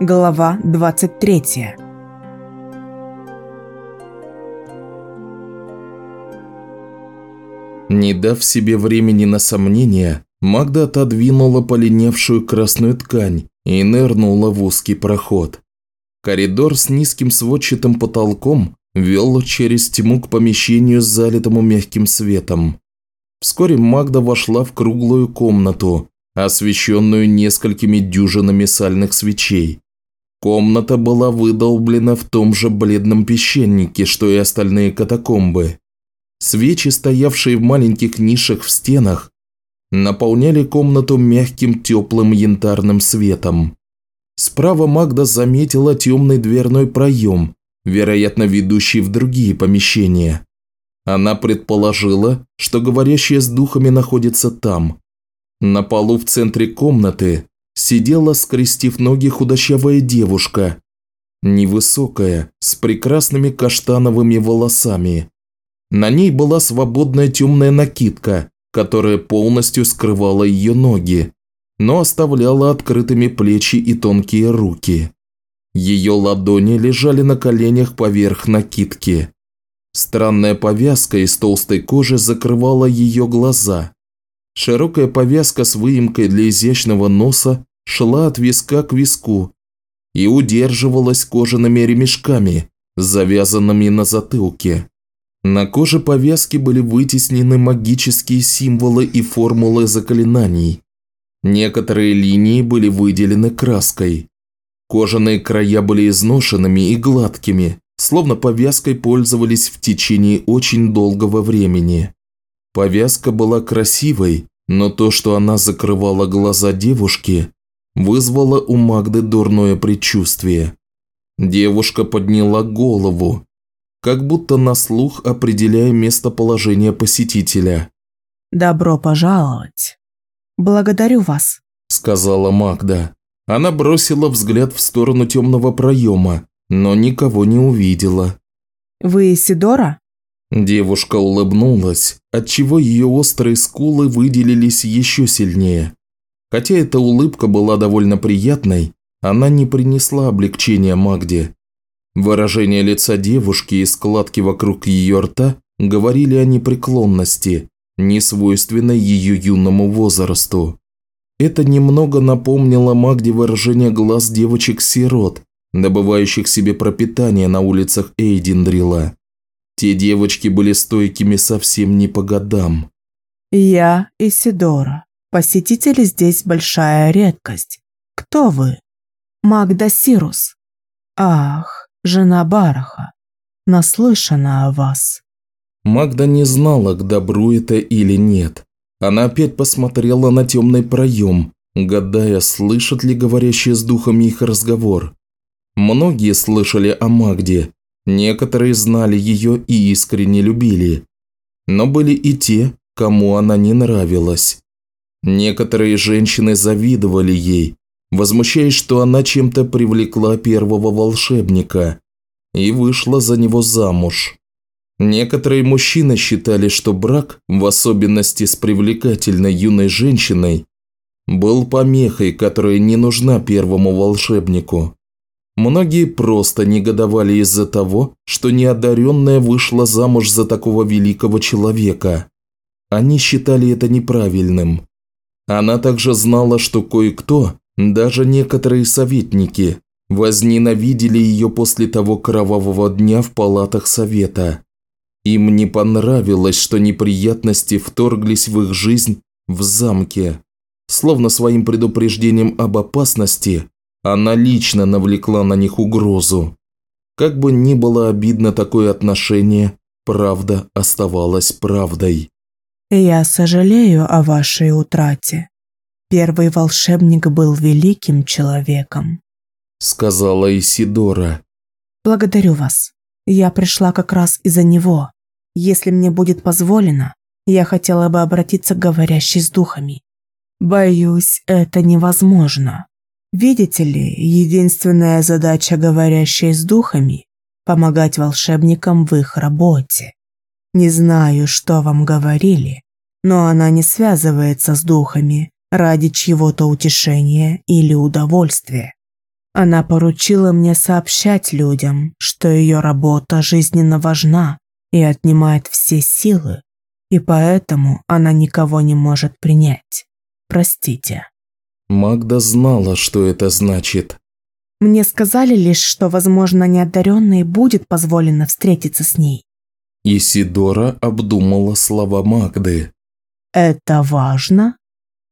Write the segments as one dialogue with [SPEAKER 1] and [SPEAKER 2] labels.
[SPEAKER 1] Глава 23
[SPEAKER 2] Не дав себе времени на сомнения, Магда отодвинула полиневшую красную ткань и нырнула в узкий проход. Коридор с низким сводчатым потолком вел через тьму к помещению, залитому мягким светом. Вскоре Магда вошла в круглую комнату, освещенную несколькими дюжинами сальных свечей. Комната была выдолблена в том же бледном песчанике, что и остальные катакомбы. Свечи, стоявшие в маленьких нишах в стенах, наполняли комнату мягким теплым янтарным светом. Справа Магда заметила темный дверной проем, вероятно, ведущий в другие помещения. Она предположила, что говорящая с духами находится там. На полу в центре комнаты сидела, скрестив ноги, худощавая девушка. Невысокая, с прекрасными каштановыми волосами. На ней была свободная темная накидка, которая полностью скрывала ее ноги, но оставляла открытыми плечи и тонкие руки. Ее ладони лежали на коленях поверх накидки. Странная повязка из толстой кожи закрывала ее глаза. Широкая повязка с выемкой для изящного носа шла от виска к виску и удерживалась кожаными ремешками, завязанными на затылке. На коже повязки были вытеснены магические символы и формулы заклинаний. Некоторые линии были выделены краской. Кожаные края были изношенными и гладкими, словно повязкой пользовались в течение очень долгого времени. Повязка была красивой, но то, что она закрывала глаза девушки, вызвало у Магды дурное предчувствие. Девушка подняла голову, как будто на слух определяя местоположение посетителя.
[SPEAKER 1] «Добро пожаловать. Благодарю вас», –
[SPEAKER 2] сказала Магда. Она бросила взгляд в сторону темного проема, но никого не увидела.
[SPEAKER 1] «Вы Сидора?»
[SPEAKER 2] Девушка улыбнулась, отчего ее острые скулы выделились еще сильнее. Хотя эта улыбка была довольно приятной, она не принесла облегчения Магде. Выражение лица девушки и складки вокруг ее рта говорили о непреклонности, не свойственной ее юному возрасту. Это немного напомнило Магде выражение глаз девочек-сирот, добывающих себе пропитание на улицах Эйдиндрила. Те девочки были стойкими совсем не по годам.
[SPEAKER 1] «Я Исидора. Посетители здесь большая редкость. Кто вы?» «Магда Сирус». «Ах, жена Бараха, наслышана о вас».
[SPEAKER 2] Магда не знала, к добру это или нет. Она опять посмотрела на темный проем, гадая, слышат ли говорящие с духами их разговор. Многие слышали о Магде, некоторые знали ее и искренне любили. Но были и те, кому она не нравилась. Некоторые женщины завидовали ей, возмущаясь, что она чем-то привлекла первого волшебника и вышла за него замуж. Некоторые мужчины считали, что брак, в особенности с привлекательной юной женщиной, был помехой, которая не нужна первому волшебнику. Многие просто негодовали из-за того, что неодаренная вышла замуж за такого великого человека. Они считали это неправильным. Она также знала, что кое-кто даже некоторые советники возненавидели ее после того кровавого дня в палатах совета. Им не понравилось, что неприятности вторглись в их жизнь в замке. Словно своим предупреждением об опасности, она лично навлекла на них угрозу. Как бы ни было обидно такое отношение, правда оставалась правдой.
[SPEAKER 1] «Я сожалею о вашей утрате», Первый волшебник был великим человеком», –
[SPEAKER 2] сказала Исидора.
[SPEAKER 1] «Благодарю вас. Я пришла как раз из-за него. Если мне будет позволено, я хотела бы обратиться к говорящей с духами. Боюсь, это невозможно. Видите ли, единственная задача говорящей с духами – помогать волшебникам в их работе. Не знаю, что вам говорили, но она не связывается с духами, ради чьего-то утешения или удовольствия. Она поручила мне сообщать людям, что ее работа жизненно важна и отнимает все силы, и поэтому она никого не может принять. Простите.
[SPEAKER 2] Магда знала, что это значит.
[SPEAKER 1] Мне сказали лишь, что, возможно, неодаренной будет позволено встретиться с ней.
[SPEAKER 2] Исидора обдумала слова Магды.
[SPEAKER 1] Это важно?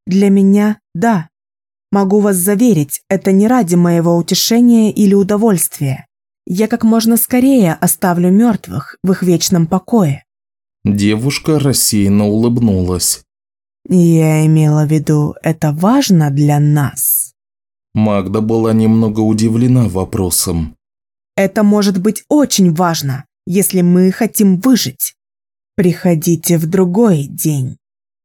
[SPEAKER 1] Для меня – да. Могу вас заверить, это не ради моего утешения или удовольствия. Я как можно скорее оставлю мертвых в их вечном покое.
[SPEAKER 2] Девушка рассеянно улыбнулась.
[SPEAKER 1] Я имела в виду, это важно для нас.
[SPEAKER 2] Магда была немного удивлена вопросом.
[SPEAKER 1] Это может быть очень важно, если мы хотим выжить. Приходите в другой день.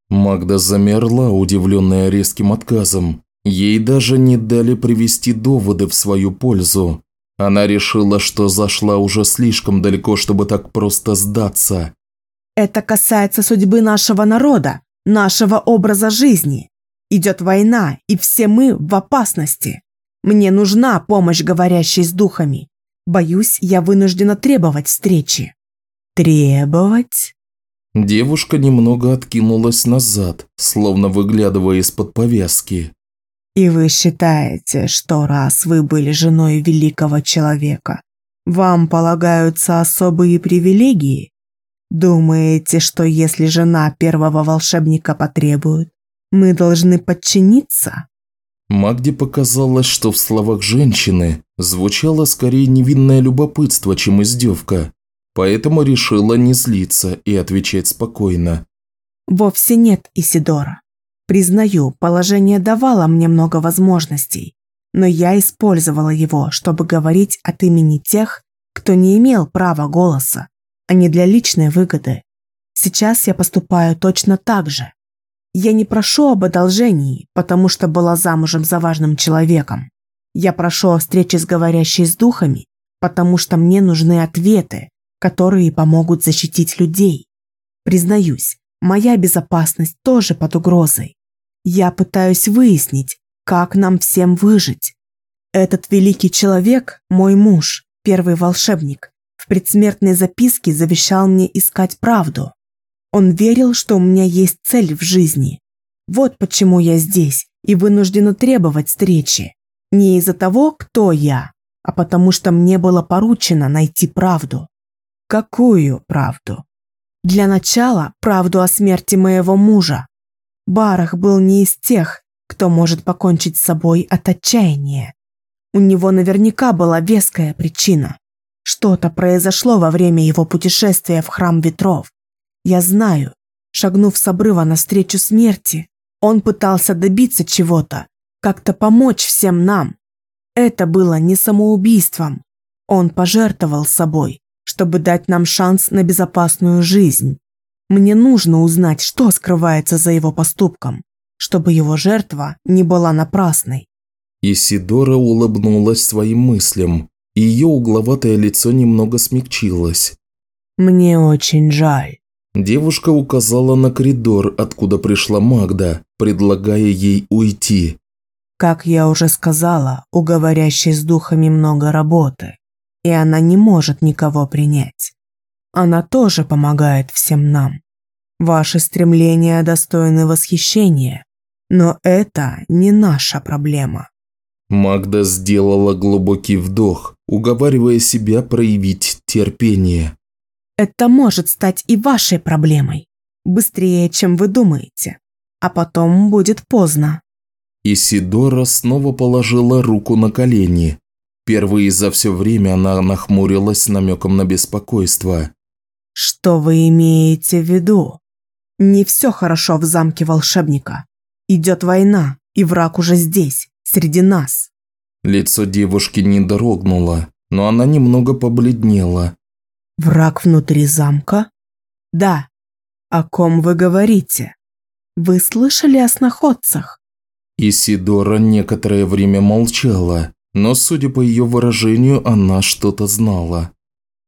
[SPEAKER 2] Магда замерла, удивленная резким отказом. Ей даже не дали привести доводы в свою пользу. Она решила, что зашла уже слишком далеко, чтобы так просто сдаться.
[SPEAKER 1] Это касается судьбы нашего народа, нашего образа жизни. Идет война, и все мы в опасности. Мне нужна помощь говорящей с духами. Боюсь, я вынуждена требовать встречи. Требовать?
[SPEAKER 2] Девушка немного откинулась назад, словно выглядывая из-под повязки.
[SPEAKER 1] И вы считаете, что раз вы были женой великого человека, вам полагаются особые привилегии? Думаете, что если жена первого волшебника потребует, мы должны подчиниться?
[SPEAKER 2] Магде показалось, что в словах женщины звучало скорее невинное любопытство, чем издевка, поэтому решила не злиться и отвечать спокойно.
[SPEAKER 1] Вовсе нет, Исидора. Признаю, положение давало мне много возможностей, но я использовала его, чтобы говорить от имени тех, кто не имел права голоса, а не для личной выгоды. Сейчас я поступаю точно так же. Я не прошу об одолжении, потому что была замужем за важным человеком. Я прошу о встрече с говорящей с духами, потому что мне нужны ответы, которые помогут защитить людей. Признаюсь, моя безопасность тоже под угрозой. Я пытаюсь выяснить, как нам всем выжить. Этот великий человек, мой муж, первый волшебник, в предсмертной записке завещал мне искать правду. Он верил, что у меня есть цель в жизни. Вот почему я здесь и вынуждена требовать встречи. Не из-за того, кто я, а потому что мне было поручено найти правду. Какую правду? Для начала правду о смерти моего мужа, Барах был не из тех, кто может покончить с собой от отчаяния. У него наверняка была веская причина. Что-то произошло во время его путешествия в храм ветров. Я знаю, шагнув с обрыва навстречу смерти, он пытался добиться чего-то, как-то помочь всем нам. Это было не самоубийством. Он пожертвовал собой, чтобы дать нам шанс на безопасную жизнь. Мне нужно узнать, что скрывается за его поступком, чтобы его жертва не была напрасной.
[SPEAKER 2] Исидора улыбнулась своим мыслям, и ее угловатое лицо немного смягчилось.
[SPEAKER 1] «Мне очень жаль».
[SPEAKER 2] Девушка указала на коридор, откуда пришла Магда, предлагая ей уйти.
[SPEAKER 1] «Как я уже сказала, у говорящей с духами много работы, и она не может никого принять. Она тоже помогает всем нам. Ваши стремления достойны восхищения, но это не наша проблема.
[SPEAKER 2] Магда сделала глубокий вдох, уговаривая себя проявить терпение.
[SPEAKER 1] Это может стать и вашей проблемой. Быстрее, чем вы думаете. А потом будет поздно.
[SPEAKER 2] Исидора снова положила руку на колени. Впервые за все время она нахмурилась с намеком на беспокойство.
[SPEAKER 1] Что вы имеете в виду? Не все хорошо в замке волшебника. Идет война, и враг уже здесь, среди нас.
[SPEAKER 2] Лицо девушки не дрогнуло, но она немного побледнела.
[SPEAKER 1] Враг внутри замка? Да. О ком вы говорите? Вы слышали о сноходцах?
[SPEAKER 2] Исидора некоторое время молчала, но, судя по ее выражению, она что-то знала.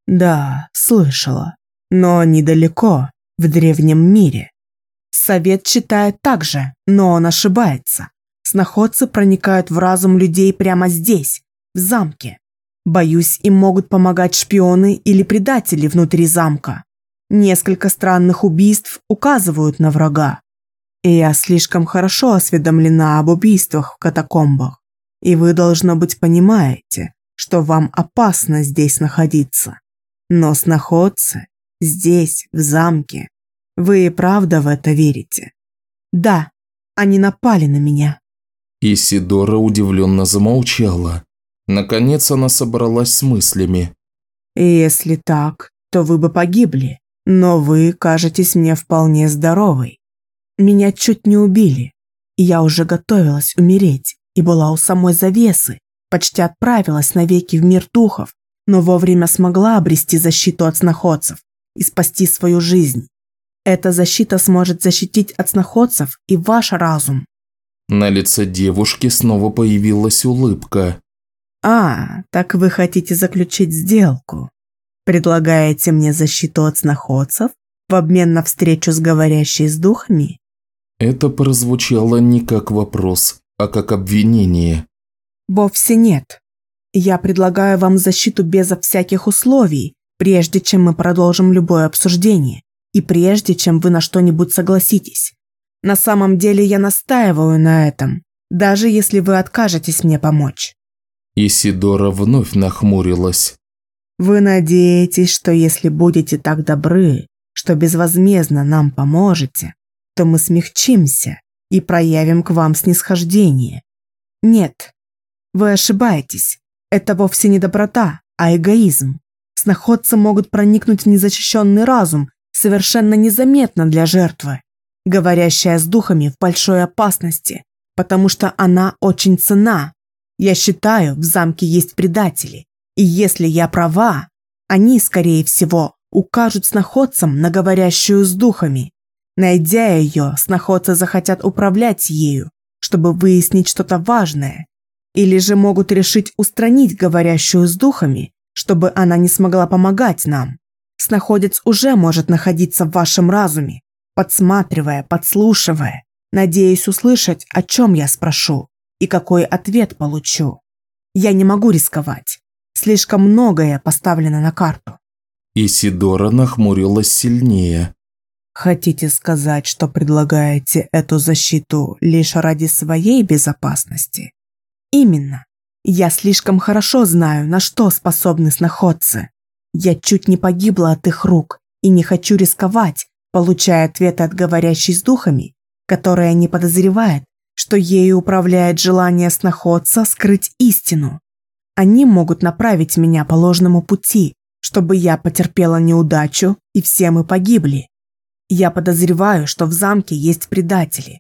[SPEAKER 1] Да, слышала но недалеко, в древнем мире. Совет читает так же, но он ошибается. Сноходцы проникают в разум людей прямо здесь, в замке. Боюсь, им могут помогать шпионы или предатели внутри замка. Несколько странных убийств указывают на врага. И я слишком хорошо осведомлена об убийствах в катакомбах. И вы, должно быть, понимаете, что вам опасно здесь находиться. Но сноходцы здесь, в замке. Вы и правда в это верите? Да, они напали на меня.
[SPEAKER 2] Исидора удивленно замолчала. Наконец она собралась с мыслями.
[SPEAKER 1] «Если так, то вы бы погибли, но вы кажетесь мне вполне здоровой. Меня чуть не убили, я уже готовилась умереть и была у самой завесы, почти отправилась навеки в мир духов, но вовремя смогла обрести защиту от сноходцев и спасти свою жизнь. Эта защита сможет защитить от сноходцев и ваш разум.
[SPEAKER 2] На лице девушки снова появилась улыбка.
[SPEAKER 1] «А, так вы хотите заключить сделку? Предлагаете мне защиту от сноходцев в обмен на встречу с говорящей с духами?»
[SPEAKER 2] Это прозвучало не как вопрос, а как обвинение.
[SPEAKER 1] «Вовсе нет. Я предлагаю вам защиту безо всяких условий, прежде чем мы продолжим любое обсуждение, и прежде чем вы на что-нибудь согласитесь. На самом деле я настаиваю на этом, даже если вы откажетесь мне помочь».
[SPEAKER 2] Исидора вновь нахмурилась.
[SPEAKER 1] «Вы надеетесь, что если будете так добры, что безвозмездно нам поможете, то мы смягчимся и проявим к вам снисхождение. Нет, вы ошибаетесь. Это вовсе не доброта, а эгоизм. Сноходцы могут проникнуть в незащищенный разум совершенно незаметно для жертвы говорящая с духами в большой опасности, потому что она очень цена. Я считаю, в замке есть предатели, и если я права, они, скорее всего, укажут сноходцам на говорящую с духами. Найдя ее, сноходцы захотят управлять ею, чтобы выяснить что-то важное, или же могут решить устранить говорящую с духами, чтобы она не смогла помогать нам. Сноходец уже может находиться в вашем разуме, подсматривая, подслушивая, надеясь услышать, о чем я спрошу и какой ответ получу. Я не могу рисковать. Слишком многое поставлено на карту.
[SPEAKER 2] Исидора нахмурилась сильнее.
[SPEAKER 1] Хотите сказать, что предлагаете эту защиту лишь ради своей безопасности? Именно. Я слишком хорошо знаю, на что способны сноходцы. Я чуть не погибла от их рук и не хочу рисковать, получая ответы от говорящей с духами, которая не подозревает, что ею управляет желание сноходца скрыть истину. Они могут направить меня по ложному пути, чтобы я потерпела неудачу и все мы погибли. Я подозреваю, что в замке есть предатели.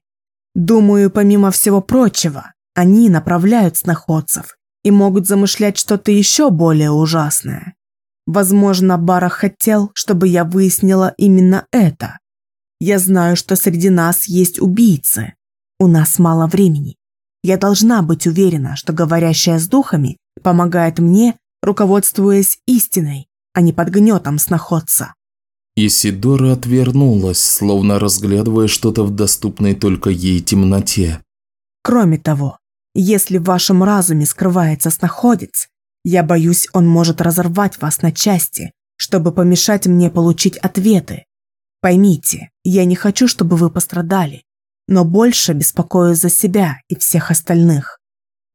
[SPEAKER 1] Думаю, помимо всего прочего, они направляют сноходцев и могут замышлять что-то еще более ужасное. Возможно, Барах хотел, чтобы я выяснила именно это. Я знаю, что среди нас есть убийцы. У нас мало времени. Я должна быть уверена, что говорящая с духами помогает мне, руководствуясь истиной, а не под гнетом сноходца.
[SPEAKER 2] Исидора отвернулась, словно разглядывая что-то в доступной только ей темноте.
[SPEAKER 1] Кроме того, если в вашем разуме скрывается сноходец, я боюсь, он может разорвать вас на части, чтобы помешать мне получить ответы. Поймите, я не хочу, чтобы вы пострадали, но больше беспокоюсь за себя и всех остальных.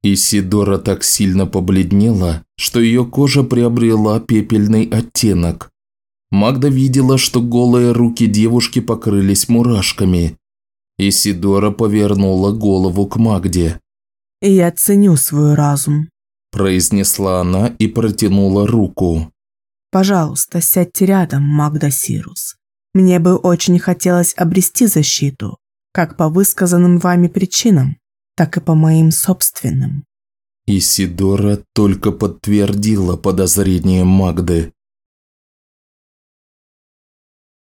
[SPEAKER 2] Исидора так сильно побледнела, что ее кожа приобрела пепельный оттенок. Магда видела, что голые руки девушки покрылись мурашками. Исидора повернула голову к Магде.
[SPEAKER 1] «Я ценю свой разум»,
[SPEAKER 2] произнесла она и протянула руку.
[SPEAKER 1] «Пожалуйста, сядьте рядом, Магда Сирус. Мне бы очень хотелось обрести защиту, как по высказанным вами причинам, так и по моим собственным».
[SPEAKER 2] Исидора только подтвердила подозрение Магды.